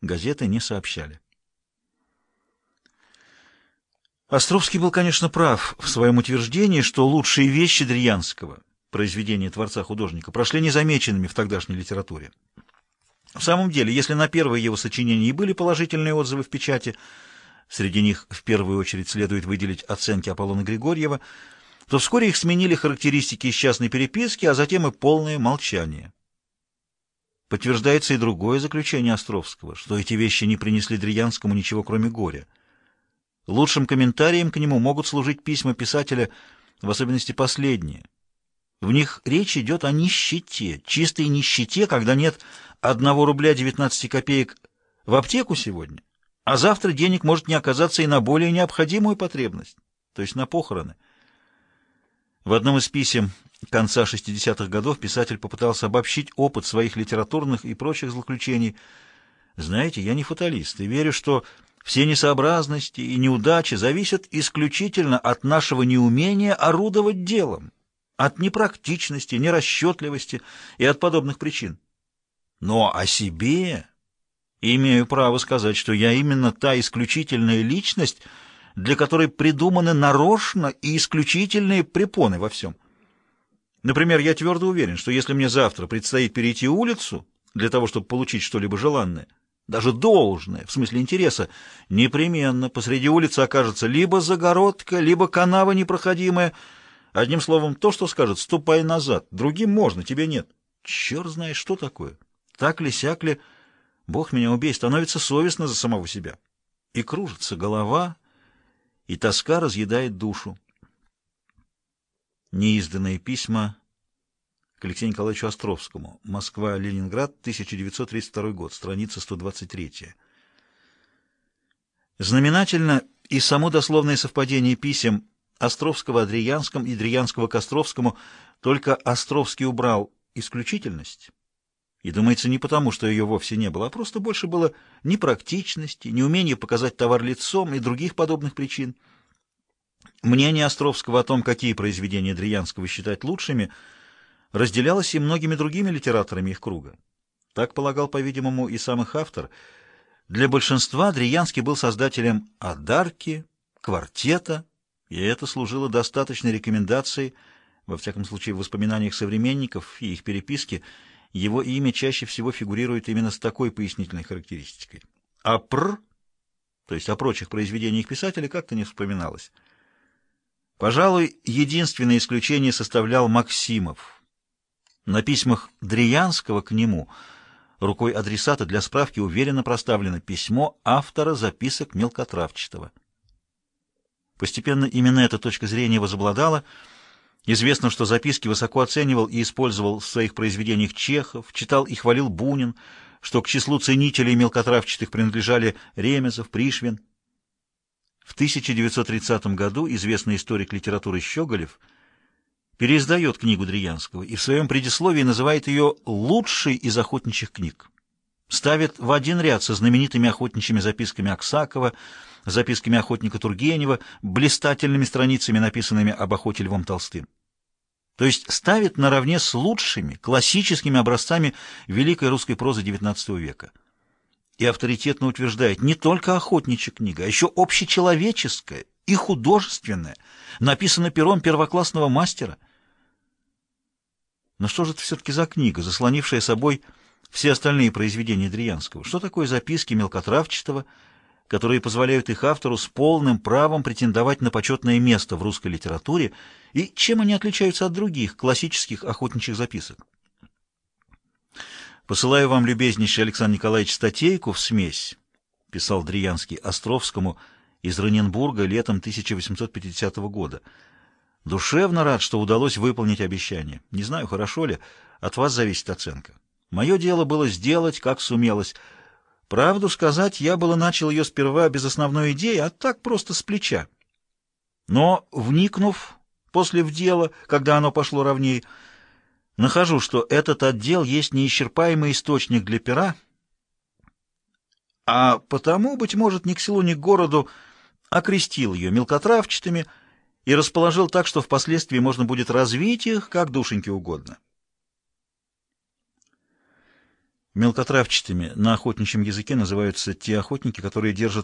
газеты не сообщали. Островский был, конечно, прав в своем утверждении, что лучшие вещи Дриянского, произведения творца-художника, прошли незамеченными в тогдашней литературе. В самом деле, если на первое его сочинение и были положительные отзывы в печати, среди них в первую очередь следует выделить оценки Аполлона Григорьева, то вскоре их сменили характеристики из частной переписки, а затем и полное молчание. Подтверждается и другое заключение Островского, что эти вещи не принесли Дриянскому ничего, кроме горя. Лучшим комментарием к нему могут служить письма писателя, в особенности последние. В них речь идет о нищете, чистой нищете, когда нет одного рубля 19 копеек в аптеку сегодня, а завтра денег может не оказаться и на более необходимую потребность, то есть на похороны. В одном из писем конца 60-х годов писатель попытался обобщить опыт своих литературных и прочих злоключений. Знаете, я не фаталист и верю, что все несообразности и неудачи зависят исключительно от нашего неумения орудовать делом, от непрактичности, нерасчетливости и от подобных причин. Но о себе имею право сказать, что я именно та исключительная личность, для которой придуманы нарочно и исключительные препоны во всем. Например, я твердо уверен, что если мне завтра предстоит перейти улицу для того, чтобы получить что-либо желанное, даже должное, в смысле интереса, непременно посреди улицы окажется либо загородка, либо канава непроходимая. Одним словом, то, что скажет «ступай назад», другим можно, тебе нет. Черт знает, что такое. Так ли, сяк ли, Бог меня убей, становится совестно за самого себя. И кружится голова, и тоска разъедает душу. Неизданные письма к Алексею Николаевичу Островскому. Москва, Ленинград, 1932 год, страница 123. Знаменательно и само дословное совпадение писем Островского Адриянском и Дриянского к Островскому, только Островский убрал исключительность. И, думается, не потому, что ее вовсе не было, а просто больше было непрактичности, неумения показать товар лицом и других подобных причин. Мнение Островского о том, какие произведения Дриянского считать лучшими – разделялось и многими другими литераторами их круга. Так полагал, по-видимому, и сам их автор. Для большинства Дриянский был создателем «Адарки», «Квартета», и это служило достаточной рекомендацией, во всяком случае в воспоминаниях современников и их переписке, его имя чаще всего фигурирует именно с такой пояснительной характеристикой. А «пр», то есть о прочих произведениях писателя, как-то не вспоминалось. Пожалуй, единственное исключение составлял Максимов – на письмах Дриянского к нему рукой адресата для справки уверенно проставлено письмо автора записок мелкотравчатого. Постепенно именно эта точка зрения возобладала. Известно, что записки высоко оценивал и использовал в своих произведениях Чехов, читал и хвалил Бунин, что к числу ценителей мелкотравчатых принадлежали Ремезов, Пришвин. В 1930 году известный историк литературы Щеголев – переиздает книгу Дриянского и в своем предисловии называет ее лучшей из охотничьих книг. Ставит в один ряд со знаменитыми охотничьими записками Аксакова, записками охотника Тургенева, блистательными страницами, написанными об охоте Львом Толстым. То есть ставит наравне с лучшими классическими образцами великой русской прозы XIX века. И авторитетно утверждает, не только охотничья книга, а еще общечеловеческая и художественная, написана пером первоклассного мастера – но что же это все-таки за книга, заслонившая собой все остальные произведения Дриянского? Что такое записки мелкотравчатого, которые позволяют их автору с полным правом претендовать на почетное место в русской литературе, и чем они отличаются от других классических охотничьих записок? «Посылаю вам, любезнейший Александр Николаевич, статейку в смесь», — писал Дриянский Островскому из Раненбурга летом 1850 года — Душевно рад, что удалось выполнить обещание. Не знаю, хорошо ли, от вас зависит оценка. Мое дело было сделать, как сумелось. Правду сказать, я было начал ее сперва без основной идеи, а так просто с плеча. Но, вникнув после в дело, когда оно пошло ровней, нахожу, что этот отдел есть неисчерпаемый источник для пера, а потому, быть может, ни к селу, ни к городу окрестил ее мелкотравчатыми, и расположил так, что впоследствии можно будет развить их как душеньки угодно. Мелкотравчатыми на охотничьем языке называются те охотники, которые держат